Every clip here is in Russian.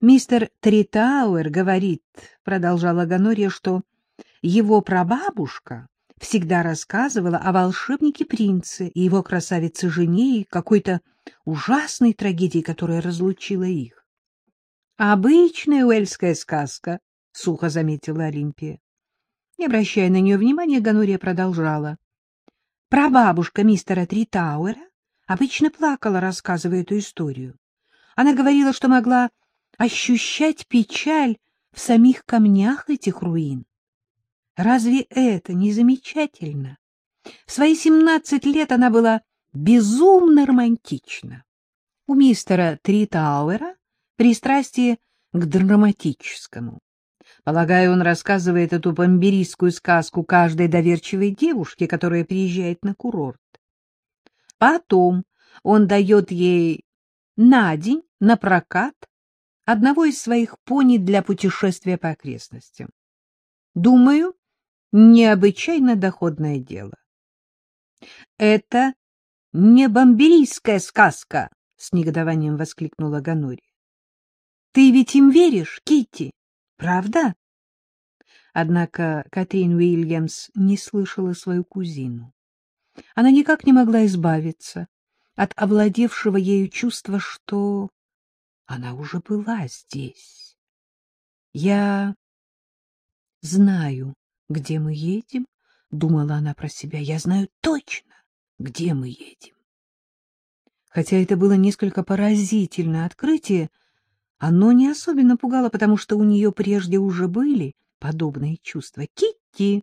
Мистер Тритауэр говорит, — продолжала Ганория, — что его прабабушка всегда рассказывала о волшебнике-принце и его красавице-жене и какой-то ужасной трагедии, которая разлучила их. — Обычная уэльская сказка, — сухо заметила Олимпия. Не обращая на нее внимания, Ганория продолжала. Прабабушка мистера Тритауэра обычно плакала, рассказывая эту историю. Она говорила, что могла ощущать печаль в самих камнях этих руин. Разве это не замечательно? В свои семнадцать лет она была безумно романтична. У мистера Тритауэра пристрастие к драматическому. Полагаю, он рассказывает эту бомберийскую сказку каждой доверчивой девушке, которая приезжает на курорт. Потом он дает ей на день на прокат одного из своих пони для путешествия по окрестностям. Думаю, необычайно доходное дело. — Это не бомберийская сказка! — с негодованием воскликнула Ганори. — Ты ведь им веришь, Китти? Правда? Однако Катрин Уильямс не слышала свою кузину. Она никак не могла избавиться от овладевшего ею чувства, что она уже была здесь. Я знаю, где мы едем, — думала она про себя. Я знаю точно, где мы едем. Хотя это было несколько поразительное открытие, — оно не особенно пугало, потому что у нее прежде уже были подобные чувства. «Китти!»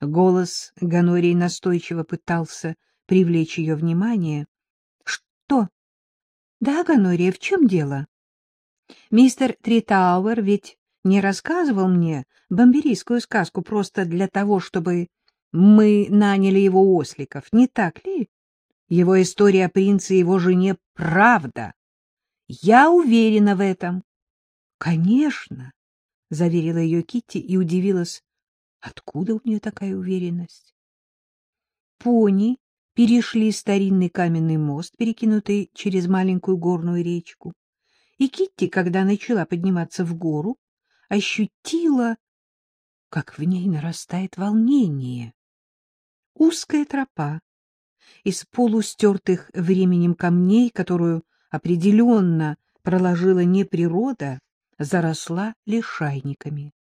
Голос Ганории настойчиво пытался привлечь ее внимание. «Что?» «Да, Ганория, в чем дело?» «Мистер Тритауэр ведь не рассказывал мне бомберийскую сказку просто для того, чтобы мы наняли его осликов, не так ли? Его история о принце и его жене — правда. Я уверена в этом. — Конечно, — заверила ее Китти и удивилась, откуда у нее такая уверенность. Пони перешли старинный каменный мост, перекинутый через маленькую горную речку, и Китти, когда начала подниматься в гору, ощутила, как в ней нарастает волнение. Узкая тропа из полустертых временем камней, которую определенно проложила не природа, заросла лишайниками.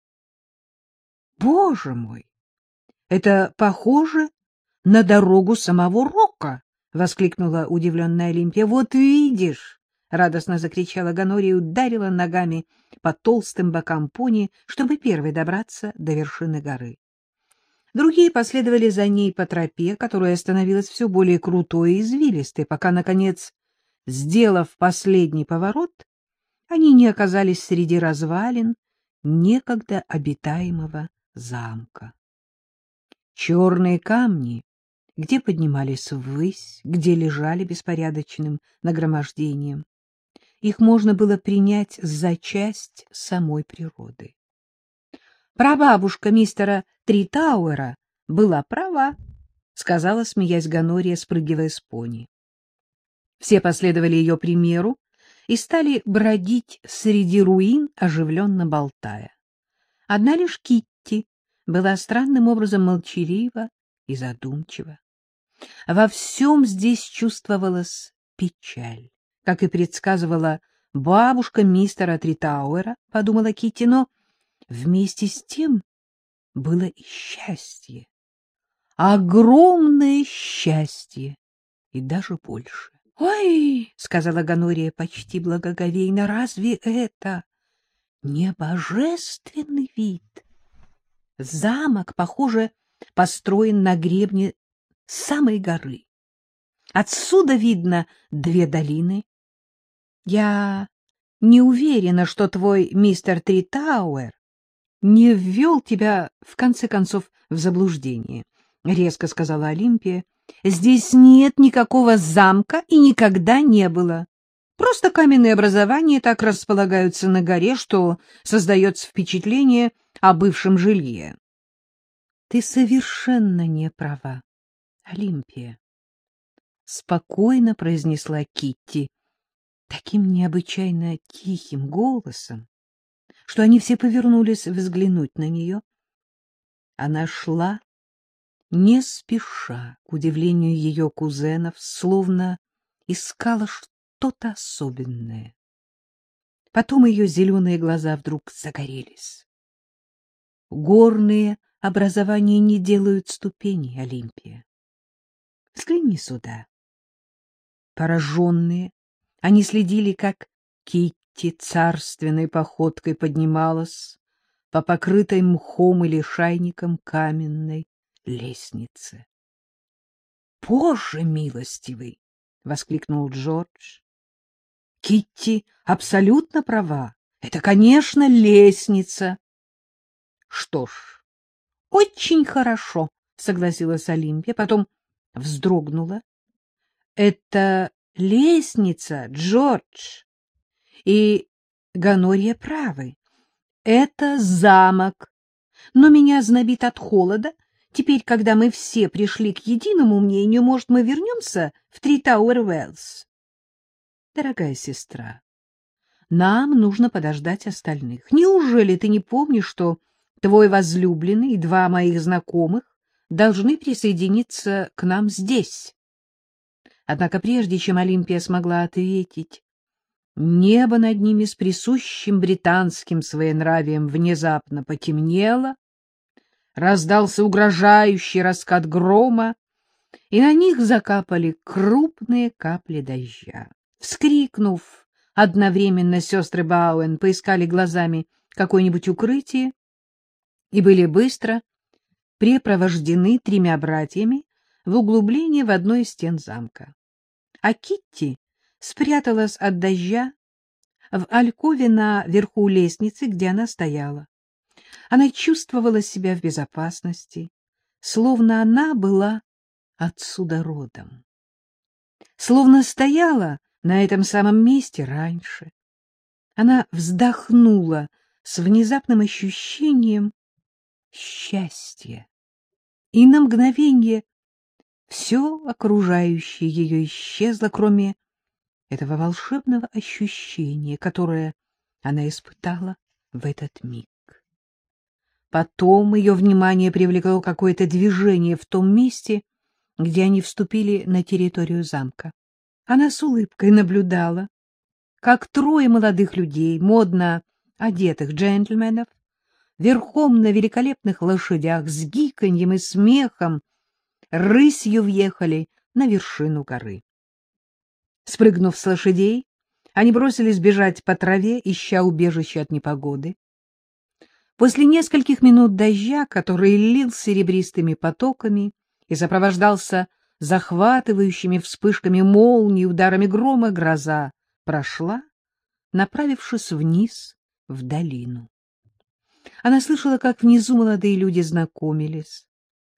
Боже мой! Это похоже на дорогу самого Рока! — воскликнула удивленная Олимпия. — Вот видишь! — радостно закричала Ганория и ударила ногами по толстым бокам пони, чтобы первой добраться до вершины горы. Другие последовали за ней по тропе, которая становилась все более крутой и извилистой, пока, наконец, Сделав последний поворот, они не оказались среди развалин некогда обитаемого замка. Черные камни, где поднимались ввысь, где лежали беспорядочным нагромождением, их можно было принять за часть самой природы. Прабабушка мистера Тритауэра была права, — сказала, смеясь Ганория, спрыгивая с пони. Все последовали ее примеру и стали бродить среди руин, оживленно болтая. Одна лишь Китти была странным образом молчалива и задумчива. Во всем здесь чувствовалась печаль, как и предсказывала бабушка мистера Тритауэра, подумала Китти, но вместе с тем было и счастье, огромное счастье и даже больше. — Ой, — сказала Ганория почти благоговейно, — разве это не божественный вид? Замок, похоже, построен на гребне самой горы. Отсюда видно две долины. Я не уверена, что твой мистер Тритауэр не ввел тебя, в конце концов, в заблуждение, — резко сказала Олимпия. Здесь нет никакого замка и никогда не было. Просто каменные образования так располагаются на горе, что создается впечатление о бывшем жилье. Ты совершенно не права, Олимпия. Спокойно произнесла Китти. таким необычайно тихим голосом, что они все повернулись взглянуть на нее. Она шла, не спеша, к удивлению ее кузенов, словно искала что-то особенное. Потом ее зеленые глаза вдруг загорелись. Горные образования не делают ступеней, Олимпия. Взгляни сюда. Пораженные, они следили, как Китти царственной походкой поднималась по покрытой мхом или шайником каменной лестнице. — Боже милостивый! — воскликнул Джордж. — Китти абсолютно права. Это, конечно, лестница. — Что ж, очень хорошо, — согласилась Олимпия, потом вздрогнула. — Это лестница, Джордж. И Ганория правы. Это замок. Но меня знобит от холода. Теперь, когда мы все пришли к единому мнению, может, мы вернемся в Три Тауэр Уэллс? Дорогая сестра, нам нужно подождать остальных. Неужели ты не помнишь, что твой возлюбленный и два моих знакомых должны присоединиться к нам здесь? Однако прежде чем Олимпия смогла ответить, небо над ними с присущим британским своенравием внезапно потемнело, раздался угрожающий раскат грома, и на них закапали крупные капли дождя. Вскрикнув, одновременно сестры Бауэн поискали глазами какое-нибудь укрытие и были быстро препровождены тремя братьями в углубление в одной из стен замка. А Китти спряталась от дождя в алькове на верху лестницы, где она стояла. Она чувствовала себя в безопасности, словно она была отсюда родом. Словно стояла на этом самом месте раньше. Она вздохнула с внезапным ощущением счастья. И на мгновение все окружающее ее исчезло, кроме этого волшебного ощущения, которое она испытала в этот миг. Потом ее внимание привлекло какое-то движение в том месте, где они вступили на территорию замка. Она с улыбкой наблюдала, как трое молодых людей, модно одетых джентльменов, верхом на великолепных лошадях с гиканьем и смехом рысью въехали на вершину горы. Спрыгнув с лошадей, они бросились бежать по траве, ища убежище от непогоды. После нескольких минут дождя, который лил серебристыми потоками и сопровождался захватывающими вспышками молний, ударами грома, гроза прошла, направившись вниз в долину. Она слышала, как внизу молодые люди знакомились.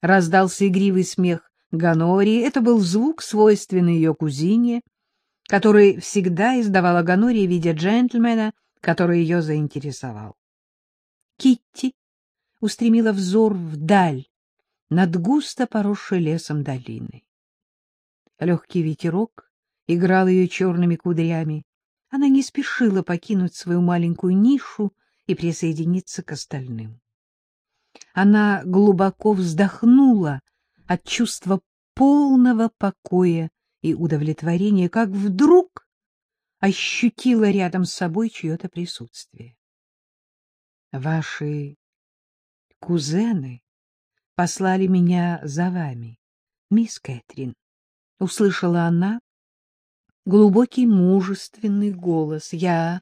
Раздался игривый смех Ганории. Это был звук, свойственный ее кузине, который всегда издавала Ганория, видя джентльмена, который ее заинтересовал. Китти устремила взор вдаль, над густо поросшей лесом долиной. Легкий ветерок играл ее черными кудрями. Она не спешила покинуть свою маленькую нишу и присоединиться к остальным. Она глубоко вздохнула от чувства полного покоя и удовлетворения, как вдруг ощутила рядом с собой чье-то присутствие. Ваши кузены послали меня за вами, мисс Кэтрин, — услышала она глубокий мужественный голос. Я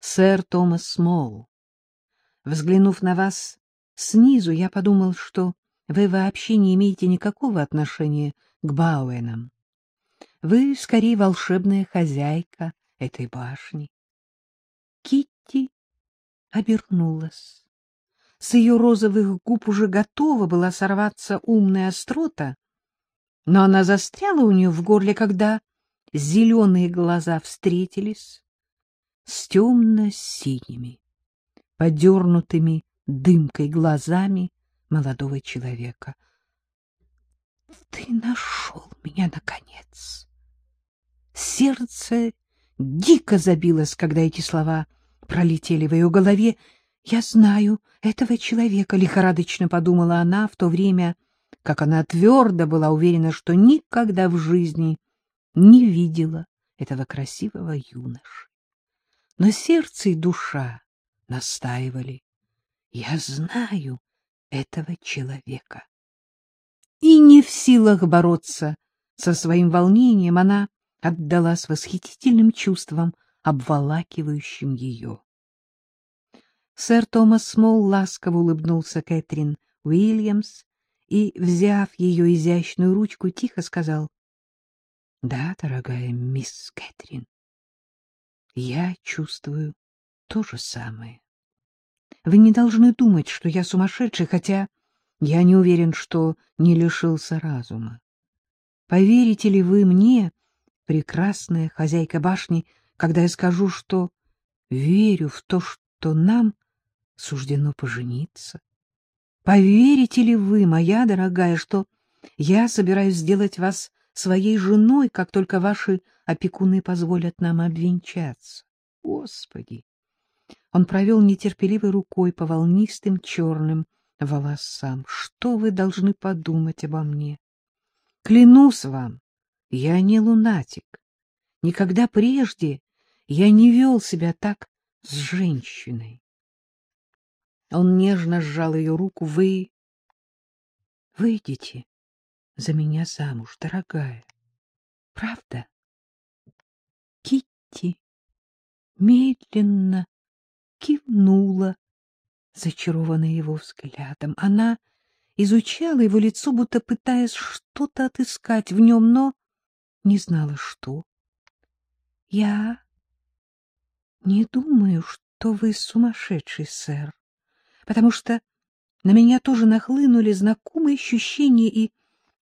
сэр Томас Смол. Взглянув на вас снизу, я подумал, что вы вообще не имеете никакого отношения к Бауэнам. Вы скорее волшебная хозяйка этой башни. Китти обернулась. С ее розовых губ уже готова была сорваться умная острота, но она застряла у нее в горле, когда зеленые глаза встретились с темно-синими, подернутыми дымкой глазами молодого человека. — Ты нашел меня, наконец! Сердце дико забилось, когда эти слова пролетели в ее голове. «Я знаю этого человека», — лихорадочно подумала она в то время, как она твердо была уверена, что никогда в жизни не видела этого красивого юноши. Но сердце и душа настаивали. «Я знаю этого человека». И не в силах бороться со своим волнением, она отдалась восхитительным чувствам, обволакивающим ее. Сэр Томас Смол ласково улыбнулся Кэтрин Уильямс и, взяв ее изящную ручку, тихо сказал, — Да, дорогая мисс Кэтрин, я чувствую то же самое. Вы не должны думать, что я сумасшедший, хотя я не уверен, что не лишился разума. Поверите ли вы мне, прекрасная хозяйка башни, когда я скажу, что верю в то, что нам суждено пожениться? Поверите ли вы, моя дорогая, что я собираюсь сделать вас своей женой, как только ваши опекуны позволят нам обвенчаться? Господи! Он провел нетерпеливой рукой по волнистым черным волосам. Что вы должны подумать обо мне? Клянусь вам, я не лунатик. Никогда прежде я не вел себя так с женщиной. Он нежно сжал ее руку. Вы выйдете за меня замуж, дорогая. Правда? Китти медленно кивнула, зачарованная его взглядом. Она изучала его лицо, будто пытаясь что-то отыскать в нем, но не знала, что. — Я не думаю, что вы сумасшедший, сэр, потому что на меня тоже нахлынули знакомые ощущения и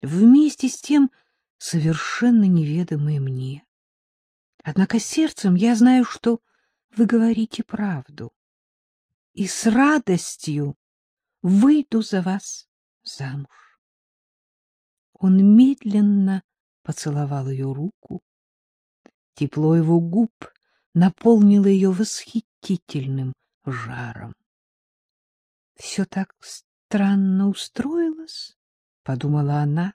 вместе с тем совершенно неведомые мне. Однако сердцем я знаю, что вы говорите правду, и с радостью выйду за вас замуж. Он медленно поцеловал ее руку. Тепло его губ наполнило ее восхитительным жаром. — Все так странно устроилось, — подумала она,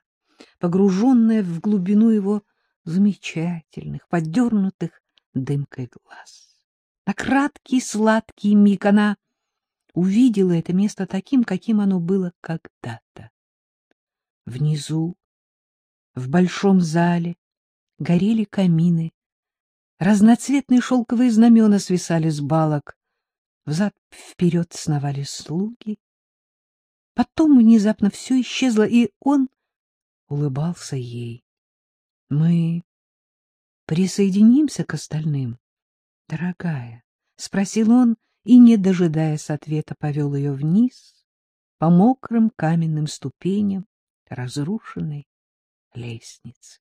погруженная в глубину его замечательных, подернутых дымкой глаз. На краткий сладкий миг она увидела это место таким, каким оно было когда-то. Внизу, в большом зале, горели камины, разноцветные шелковые знамена свисали с балок, взад-вперед сновали слуги. Потом внезапно все исчезло, и он улыбался ей. — Мы присоединимся к остальным, дорогая? — спросил он, — и, не дожидаясь ответа, повел ее вниз по мокрым каменным ступеням разрушенной лестницы.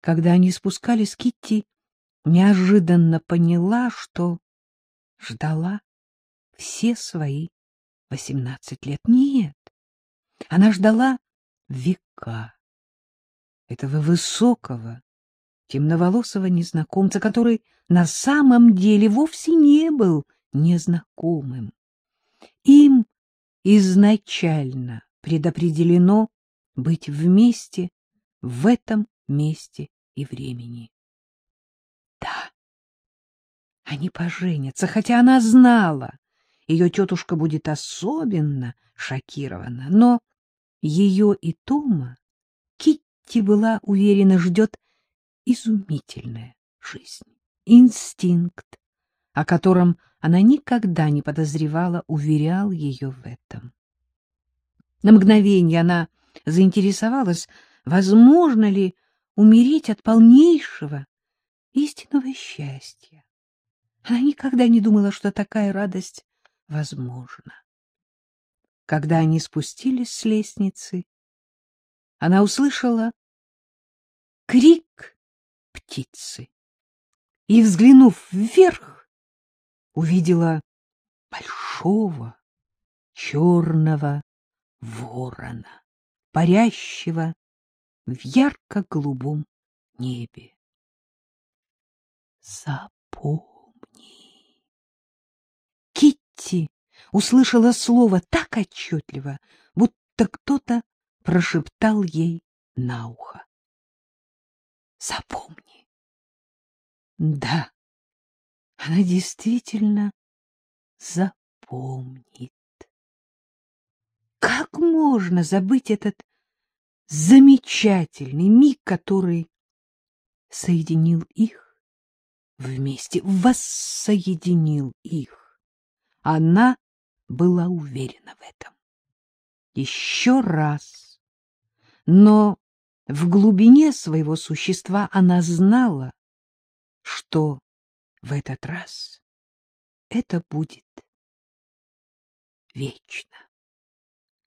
Когда они спускались, Китти неожиданно поняла, что ждала все свои восемнадцать лет. Нет, она ждала века этого высокого, темноволосого незнакомца, который на самом деле вовсе не был незнакомым. Им изначально предопределено быть вместе в этом месте и времени. Да, они поженятся, хотя она знала, ее тетушка будет особенно шокирована, но ее и Тома Китти была уверена ждет изумительная жизнь, инстинкт, о котором она никогда не подозревала, уверял ее в этом. На мгновение она заинтересовалась, возможно ли умереть от полнейшего истинного счастья. Она никогда не думала, что такая радость возможна. Когда они спустились с лестницы, она услышала крик птицы. И, взглянув вверх, увидела большого черного ворона, парящего в ярко-голубом небе. запомни. Китти услышала слово так отчетливо, будто кто-то прошептал ей на ухо. Запомни. Да, она действительно запомнит. Как можно забыть этот замечательный миг, который соединил их вместе, воссоединил их? Она была уверена в этом. Еще раз. Но в глубине своего существа она знала, что в этот раз это будет вечно.